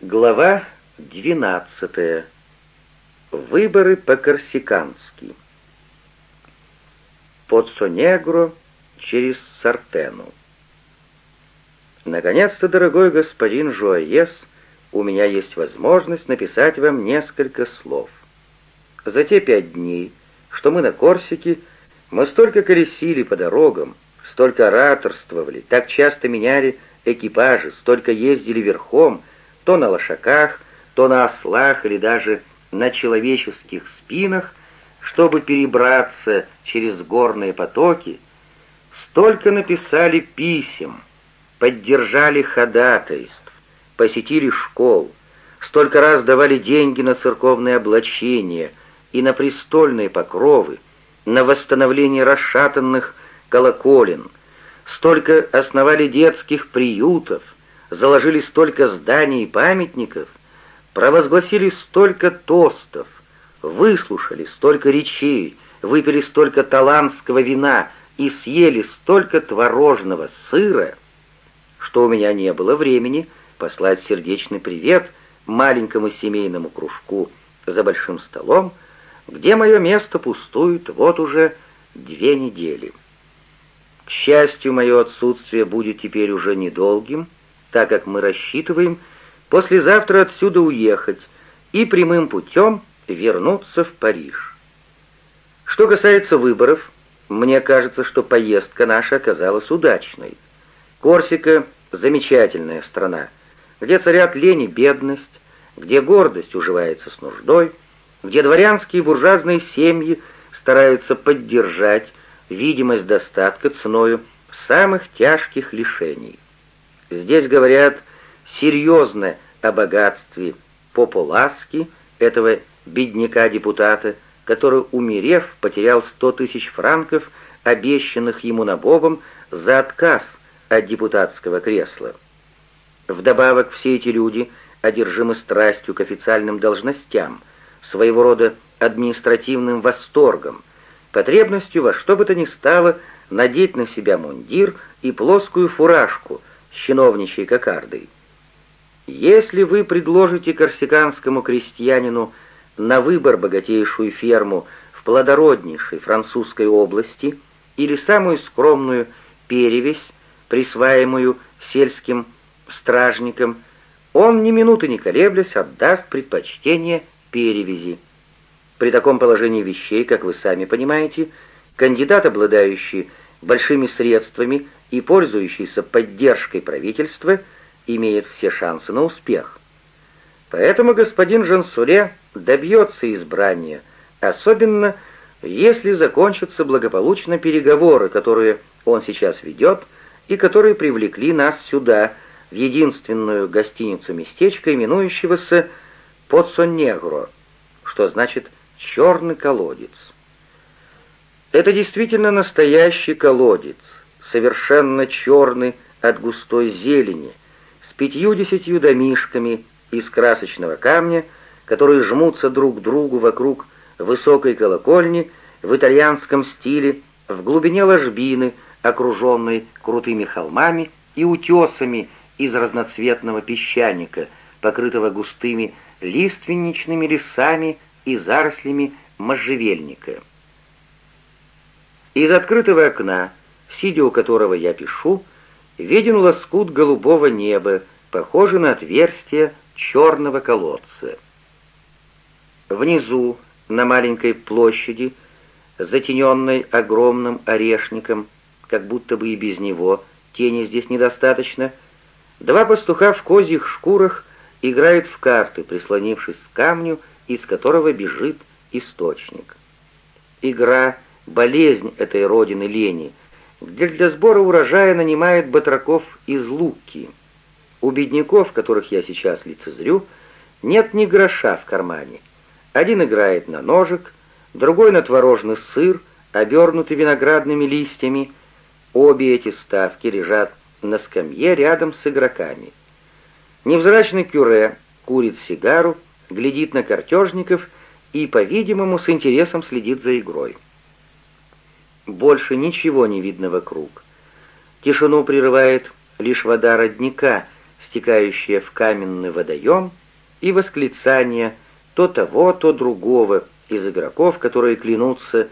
Глава 12. Выборы по-корсикански. Под Сонегро через Сартену. Наконец-то, дорогой господин Жуаес, у меня есть возможность написать вам несколько слов. За те пять дней, что мы на Корсике, мы столько колесили по дорогам, столько ораторствовали, так часто меняли экипажи, столько ездили верхом, то на лошаках, то на ослах или даже на человеческих спинах, чтобы перебраться через горные потоки, столько написали писем, поддержали ходатайств, посетили школ, столько раз давали деньги на церковные облачения и на престольные покровы, на восстановление расшатанных колоколен, столько основали детских приютов, заложили столько зданий и памятников, провозгласили столько тостов, выслушали столько речей, выпили столько талантского вина и съели столько творожного сыра, что у меня не было времени послать сердечный привет маленькому семейному кружку за большим столом, где мое место пустует вот уже две недели. К счастью, мое отсутствие будет теперь уже недолгим, так как мы рассчитываем послезавтра отсюда уехать и прямым путем вернуться в Париж. Что касается выборов, мне кажется, что поездка наша оказалась удачной. Корсика — замечательная страна, где царят лень и бедность, где гордость уживается с нуждой, где дворянские и буржуазные семьи стараются поддержать видимость достатка ценою самых тяжких лишений. Здесь говорят серьезно о богатстве Популаски, этого бедняка-депутата, который, умерев, потерял сто тысяч франков, обещанных ему набогом за отказ от депутатского кресла. Вдобавок все эти люди одержимы страстью к официальным должностям, своего рода административным восторгом, потребностью во что бы то ни стало надеть на себя мундир и плоскую фуражку с чиновничьей кокардой. Если вы предложите корсиканскому крестьянину на выбор богатейшую ферму в плодороднейшей французской области или самую скромную перевесь, присваиваемую сельским стражникам, он ни минуты не колеблясь отдаст предпочтение перевези. При таком положении вещей, как вы сами понимаете, кандидат, обладающий большими средствами и пользующийся поддержкой правительства, имеет все шансы на успех. Поэтому господин Жансуре добьется избрания, особенно если закончатся благополучно переговоры, которые он сейчас ведет и которые привлекли нас сюда, в единственную гостиницу-местечко, именующегося Поцонегро, что значит «черный колодец». Это действительно настоящий колодец, совершенно черный от густой зелени, с пятью-десятью домишками из красочного камня, которые жмутся друг к другу вокруг высокой колокольни в итальянском стиле, в глубине ложбины, окруженной крутыми холмами и утесами из разноцветного песчаника, покрытого густыми лиственничными лесами и зарослями можжевельника. Из открытого окна, сидя у которого я пишу, виден лоскут голубого неба, похожий на отверстие черного колодца. Внизу, на маленькой площади, затененной огромным орешником, как будто бы и без него, тени здесь недостаточно, два пастуха в козьих шкурах играют в карты, прислонившись к камню, из которого бежит источник. Игра — болезнь этой родины лени, где для сбора урожая нанимают батраков из Луки. У бедняков, которых я сейчас лицезрю, нет ни гроша в кармане. Один играет на ножик, другой на творожный сыр, обернутый виноградными листьями. Обе эти ставки лежат на скамье рядом с игроками. Невзрачный кюре курит сигару, глядит на картежников и, по-видимому, с интересом следит за игрой. Больше ничего не видно вокруг. Тишину прерывает лишь вода родника, стекающая в каменный водоем, и восклицание то того, то другого из игроков, которые клянутся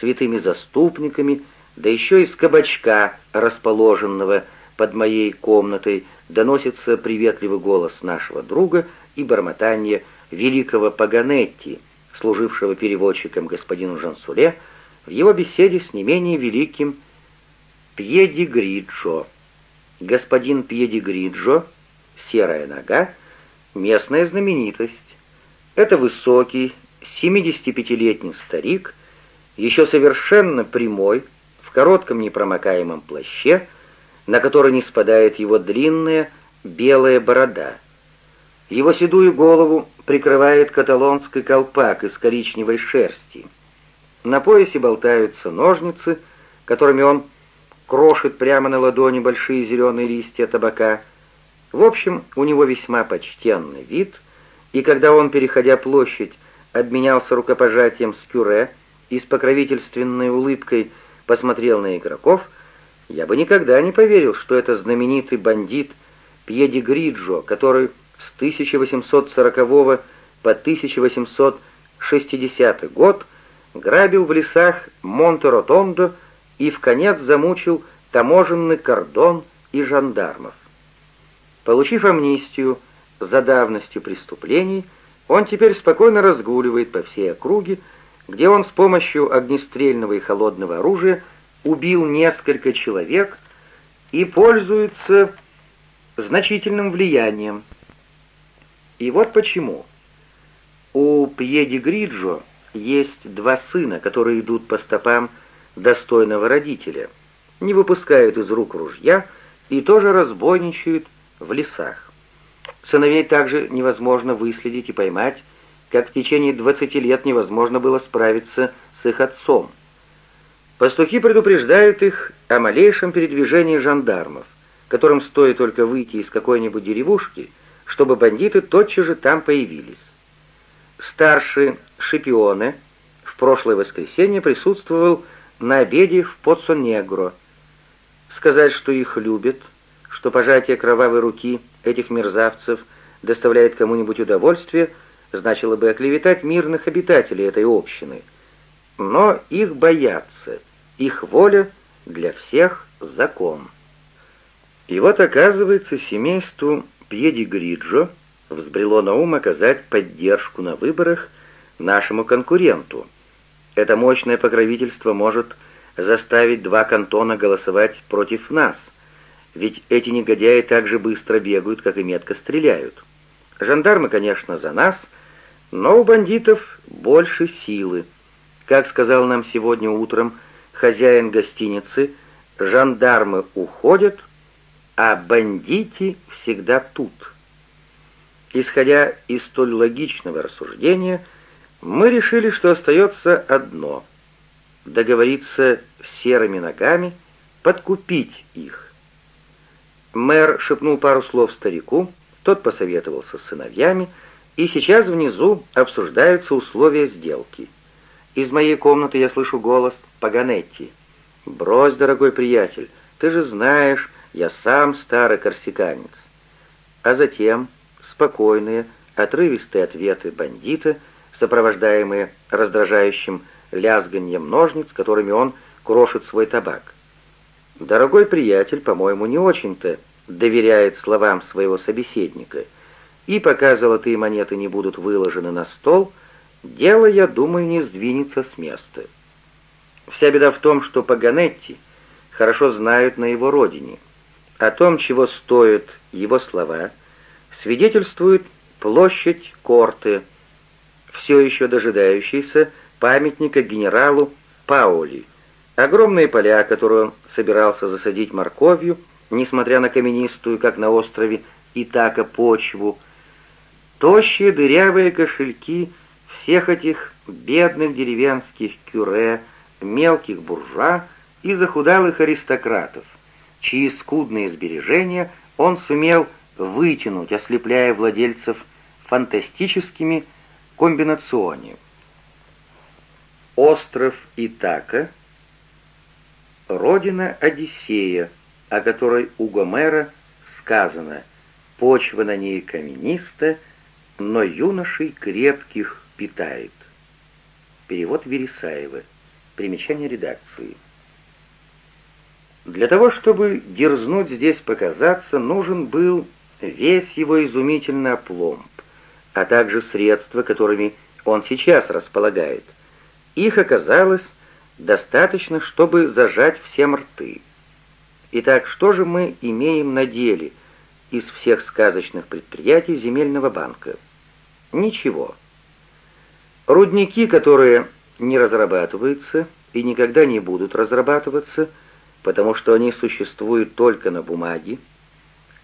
святыми заступниками, да еще из кабачка, расположенного под моей комнатой, доносится приветливый голос нашего друга и бормотание великого Паганетти, служившего переводчиком господину Жансуле, в его беседе с не менее великим Пьедигриджо. Господин Пьедигриджо, серая нога, местная знаменитость. Это высокий, 75-летний старик, еще совершенно прямой, в коротком непромокаемом плаще, на который не спадает его длинная белая борода. Его седую голову прикрывает каталонский колпак из коричневой шерсти. На поясе болтаются ножницы, которыми он крошит прямо на ладони большие зеленые листья табака. В общем, у него весьма почтенный вид, и когда он, переходя площадь, обменялся рукопожатием с Кюре и с покровительственной улыбкой посмотрел на игроков, я бы никогда не поверил, что это знаменитый бандит Пьеди Гриджо, который с 1840 по 1860 год грабил в лесах Монте-Ротондо и в конец замучил таможенный кордон и жандармов. Получив амнистию за давностью преступлений, он теперь спокойно разгуливает по всей округе, где он с помощью огнестрельного и холодного оружия убил несколько человек и пользуется значительным влиянием. И вот почему. У Пьеди Гриджо есть два сына, которые идут по стопам достойного родителя, не выпускают из рук ружья и тоже разбойничают в лесах. Сыновей также невозможно выследить и поймать, как в течение 20 лет невозможно было справиться с их отцом. Пастухи предупреждают их о малейшем передвижении жандармов, которым стоит только выйти из какой-нибудь деревушки, чтобы бандиты тотчас же там появились. Старший Шипионе в прошлое воскресенье присутствовал на обеде в Поццо-Негро. Сказать, что их любят, что пожатие кровавой руки этих мерзавцев доставляет кому-нибудь удовольствие, значило бы оклеветать мирных обитателей этой общины. Но их боятся, их воля для всех закон. И вот, оказывается, семейству Пьеди Гриджо взбрело на ум оказать поддержку на выборах нашему конкуренту — это мощное покровительство может заставить два кантона голосовать против нас, ведь эти негодяи так же быстро бегают, как и метко стреляют. Жандармы, конечно, за нас, но у бандитов больше силы. Как сказал нам сегодня утром хозяин гостиницы, жандармы уходят, а бандити всегда тут. Исходя из столь логичного рассуждения, мы решили, что остается одно — договориться с серыми ногами, подкупить их. Мэр шепнул пару слов старику, тот посоветовался с сыновьями, и сейчас внизу обсуждаются условия сделки. Из моей комнаты я слышу голос Паганетти. «Брось, дорогой приятель, ты же знаешь, я сам старый корсиканец». А затем спокойные, отрывистые ответы бандита — сопровождаемые раздражающим лязганьем ножниц, которыми он крошит свой табак. Дорогой приятель, по-моему, не очень-то доверяет словам своего собеседника, и пока золотые монеты не будут выложены на стол, дело, я думаю, не сдвинется с места. Вся беда в том, что Паганетти хорошо знают на его родине. О том, чего стоят его слова, свидетельствует площадь Корты, все еще дожидающийся памятника генералу Паули. Огромные поля, которые он собирался засадить морковью, несмотря на каменистую, как на острове Итака, почву. Тощие дырявые кошельки всех этих бедных деревенских кюре, мелких буржуа и захудалых аристократов, чьи скудные сбережения он сумел вытянуть, ослепляя владельцев фантастическими комбинационе. Остров Итака — родина Одиссея, о которой у Гомера сказано почва на ней камениста, но юношей крепких питает. Перевод Вересаева. Примечание редакции. Для того, чтобы дерзнуть здесь показаться, нужен был весь его изумительный опломб, а также средства, которыми он сейчас располагает. Их оказалось достаточно, чтобы зажать всем рты. Итак, что же мы имеем на деле из всех сказочных предприятий земельного банка? Ничего. Рудники, которые не разрабатываются и никогда не будут разрабатываться, потому что они существуют только на бумаге,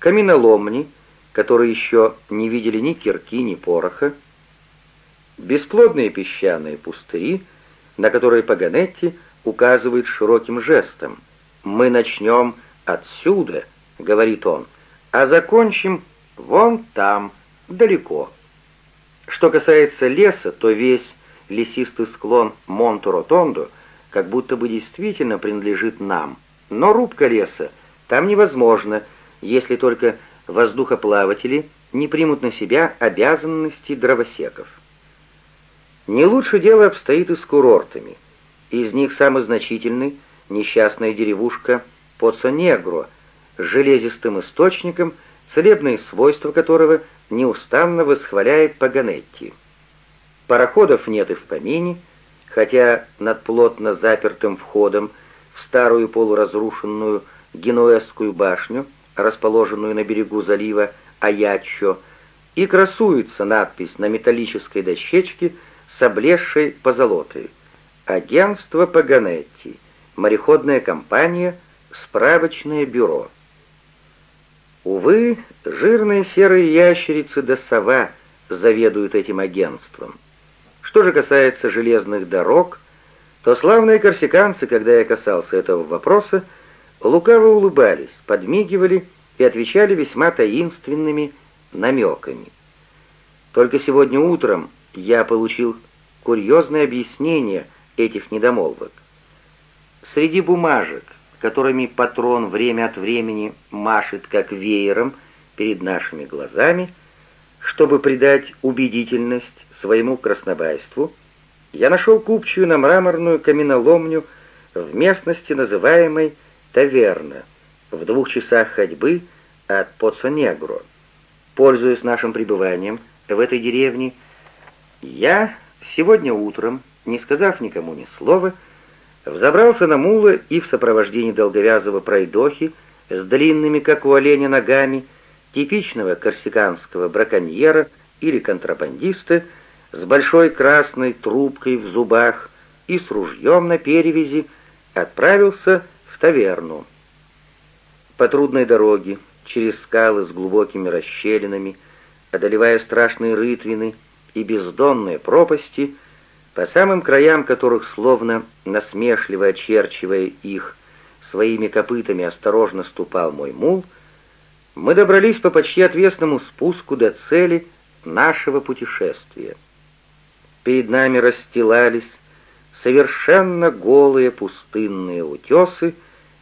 каменоломни, которые еще не видели ни кирки, ни пороха, бесплодные песчаные пустыри, на которые Паганетти указывает широким жестом. «Мы начнем отсюда», — говорит он, — «а закончим вон там, далеко». Что касается леса, то весь лесистый склон Монту-Ротондо как будто бы действительно принадлежит нам, но рубка леса там невозможна, если только воздухоплаватели не примут на себя обязанности дровосеков. Не лучше дело обстоит и с курортами. Из них самый значительный — несчастная деревушка Поцо-Негро с железистым источником, целебные свойства которого неустанно восхваляет Паганетти. Пароходов нет и в помине, хотя над плотно запертым входом в старую полуразрушенную генуэзскую башню, расположенную на берегу залива Аячо, и красуется надпись на металлической дощечке с облезшей позолотой. Агентство Паганетти, мореходная компания, справочное бюро. Увы, жирные серые ящерицы да сова заведуют этим агентством. Что же касается железных дорог, то славные корсиканцы, когда я касался этого вопроса, лукаво улыбались, подмигивали и отвечали весьма таинственными намеками. Только сегодня утром я получил курьезное объяснение этих недомолвок. Среди бумажек, которыми патрон время от времени машет как веером перед нашими глазами, чтобы придать убедительность своему краснобайству, я нашел купчую на мраморную каменоломню в местности, называемой Таверна, в двух часах ходьбы от Поцонегро. Пользуясь нашим пребыванием в этой деревне, я сегодня утром, не сказав никому ни слова, взобрался на мула и в сопровождении долговязого пройдохи с длинными, как у оленя, ногами, типичного корсиканского браконьера или контрабандиста, с большой красной трубкой в зубах и с ружьем на перевязи, отправился таверну. По трудной дороге, через скалы с глубокими расщелинами, одолевая страшные рытвины, и бездонные пропасти, по самым краям которых, словно насмешливо очерчивая их, своими копытами осторожно ступал мой мул, мы добрались по почти отвесному спуску до цели нашего путешествия. Перед нами расстилались совершенно голые пустынные утесы,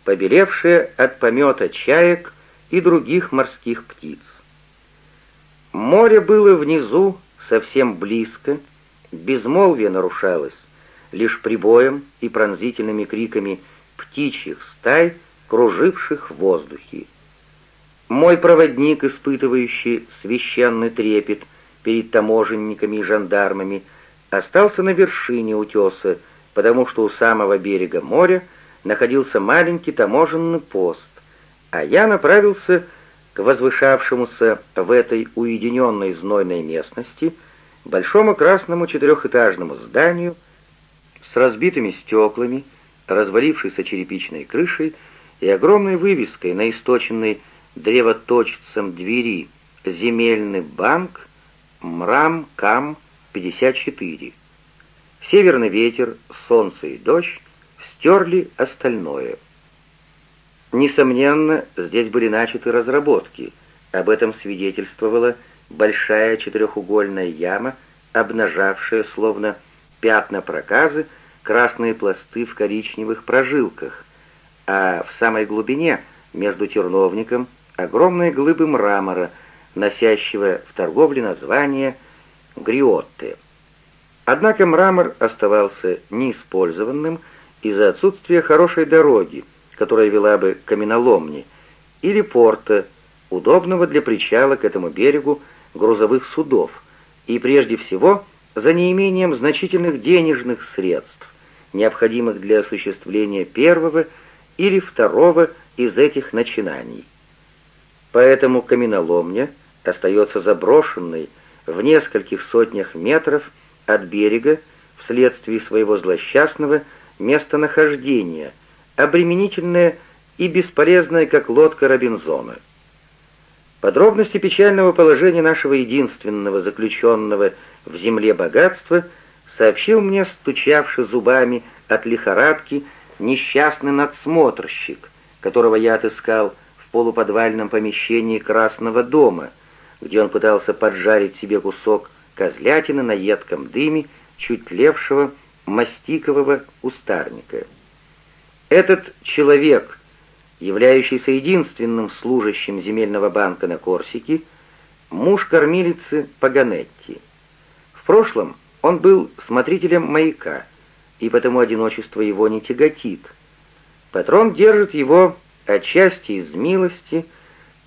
побелевшие от помета чаек и других морских птиц. Море было внизу совсем близко, безмолвие нарушалось лишь прибоем и пронзительными криками птичьих стай, круживших в воздухе. Мой проводник, испытывающий священный трепет перед таможенниками и жандармами, остался на вершине утеса, потому что у самого берега моря находился маленький таможенный пост, а я направился к возвышавшемуся в этой уединенной знойной местности большому красному четырехэтажному зданию с разбитыми стеклами, развалившейся черепичной крышей и огромной вывеской на источенной древоточцем двери «Земельный банк Мрам Кам 54». Северный ветер, солнце и дождь стерли остальное — Несомненно, здесь были начаты разработки. Об этом свидетельствовала большая четырехугольная яма, обнажавшая, словно пятна проказы, красные пласты в коричневых прожилках, а в самой глубине, между терновником, огромные глыбы мрамора, носящего в торговле название «Гриотте». Однако мрамор оставался неиспользованным из-за отсутствия хорошей дороги, которая вела бы к каменоломне, или порта, удобного для причала к этому берегу грузовых судов, и прежде всего за неимением значительных денежных средств, необходимых для осуществления первого или второго из этих начинаний. Поэтому каменоломня остается заброшенной в нескольких сотнях метров от берега вследствие своего злосчастного местонахождения, обременительное и бесполезное, как лодка Робинзона. Подробности печального положения нашего единственного заключенного в земле богатства сообщил мне, стучавший зубами от лихорадки, несчастный надсмотрщик, которого я отыскал в полуподвальном помещении Красного дома, где он пытался поджарить себе кусок козлятины на едком дыме чуть тлевшего мастикового устарника. Этот человек, являющийся единственным служащим земельного банка на Корсике, муж кормилицы Паганетти. В прошлом он был смотрителем маяка, и потому одиночество его не тяготит. Патрон держит его отчасти из милости,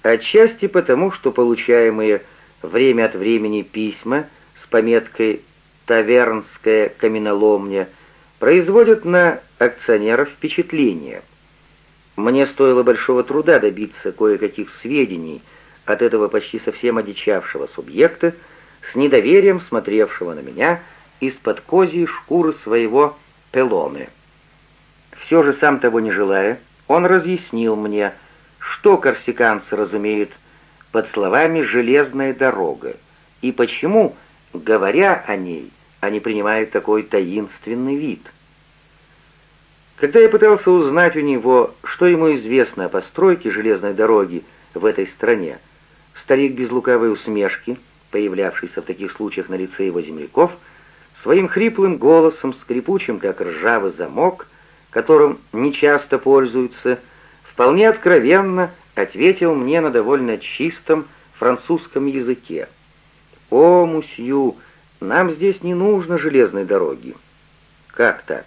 отчасти потому, что получаемые время от времени письма с пометкой «Тавернская каменоломня» производят на акционеров впечатление. Мне стоило большого труда добиться кое-каких сведений от этого почти совсем одичавшего субъекта, с недоверием смотревшего на меня из-под козьей шкуры своего пелоны. Все же, сам того не желая, он разъяснил мне, что корсиканцы разумеют под словами «железная дорога» и почему, говоря о ней, они принимают такой таинственный вид. Когда я пытался узнать у него, что ему известно о постройке железной дороги в этой стране, старик без лукавой усмешки, появлявшийся в таких случаях на лице его земляков, своим хриплым голосом, скрипучим, как ржавый замок, которым нечасто пользуются, вполне откровенно ответил мне на довольно чистом французском языке. «О, мусью, нам здесь не нужно железной дороги». «Как так?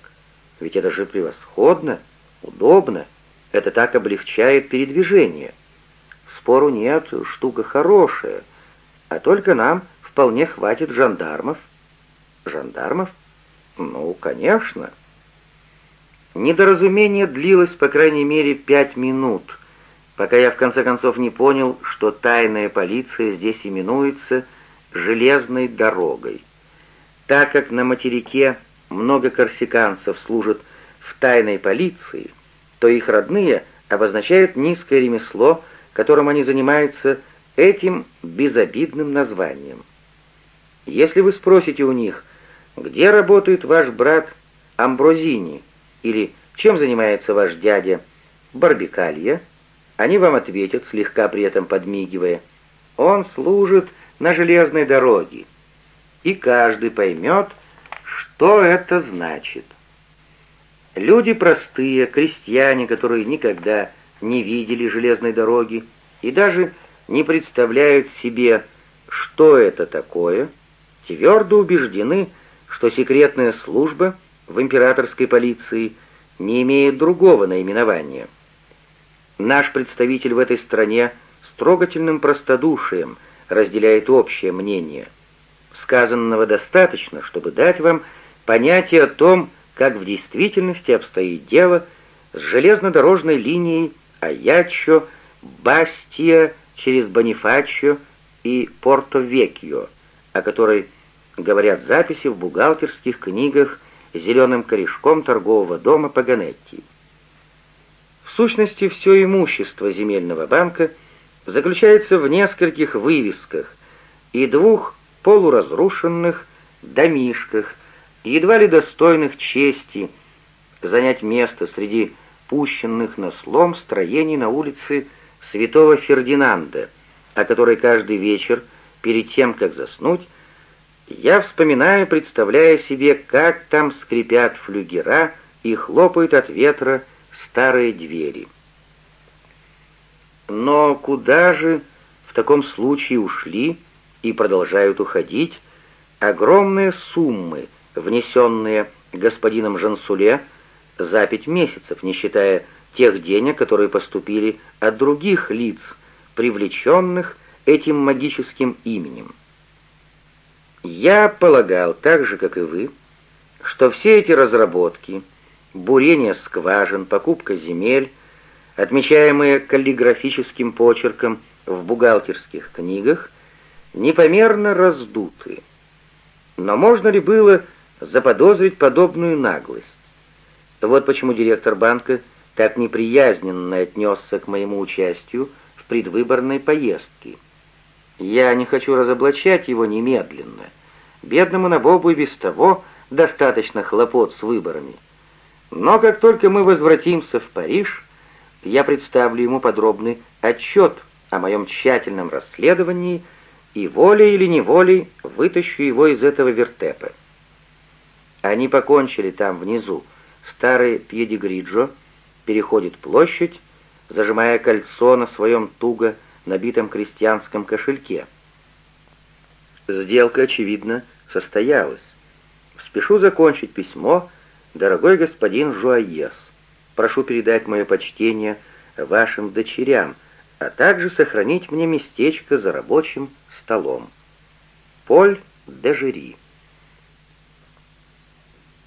Ведь это же превосходно, удобно, это так облегчает передвижение». «Спору нет, штука хорошая, а только нам вполне хватит жандармов». «Жандармов? Ну, конечно». Недоразумение длилось, по крайней мере, пять минут, пока я в конце концов не понял, что тайная полиция здесь именуется «железной дорогой». Так как на материке много корсиканцев служат в тайной полиции, то их родные обозначают низкое ремесло, которым они занимаются этим безобидным названием. Если вы спросите у них, где работает ваш брат Амброзини, или «Чем занимается ваш дядя?» «Барбикалья». Они вам ответят, слегка при этом подмигивая. «Он служит на железной дороге». И каждый поймет, что это значит. Люди простые, крестьяне, которые никогда не видели железной дороги и даже не представляют себе, что это такое, твердо убеждены, что секретная служба — в императорской полиции не имеет другого наименования. Наш представитель в этой стране с трогательным простодушием разделяет общее мнение. Сказанного достаточно, чтобы дать вам понятие о том, как в действительности обстоит дело с железнодорожной линией Аяччо, Бастия через Бонифаччо и Порто-Векьо, о которой говорят записи в бухгалтерских книгах зеленым корешком торгового дома Паганетти. В сущности, все имущество земельного банка заключается в нескольких вывесках и двух полуразрушенных домишках, едва ли достойных чести занять место среди пущенных на слом строений на улице Святого Фердинанда, о которой каждый вечер, перед тем, как заснуть, я вспоминаю, представляя себе, как там скрипят флюгера и хлопают от ветра старые двери. Но куда же в таком случае ушли и продолжают уходить огромные суммы, внесенные господином Жансуле за пять месяцев, не считая тех денег, которые поступили от других лиц, привлеченных этим магическим именем. Я полагал, так же, как и вы, что все эти разработки, бурение скважин, покупка земель, отмечаемые каллиграфическим почерком в бухгалтерских книгах, непомерно раздуты. Но можно ли было заподозрить подобную наглость? Вот почему директор банка так неприязненно отнесся к моему участию в предвыборной поездке. Я не хочу разоблачать его немедленно. Бедному Набобу и без того достаточно хлопот с выборами. Но как только мы возвратимся в Париж, я представлю ему подробный отчет о моем тщательном расследовании и волей или неволей вытащу его из этого вертепа. Они покончили там внизу. Старый Пьедигриджо переходит площадь, зажимая кольцо на своем туго набитом крестьянском кошельке. Сделка, очевидно, состоялась. Спешу закончить письмо, дорогой господин Жуаес. Прошу передать мое почтение вашим дочерям, а также сохранить мне местечко за рабочим столом. Поль де Жери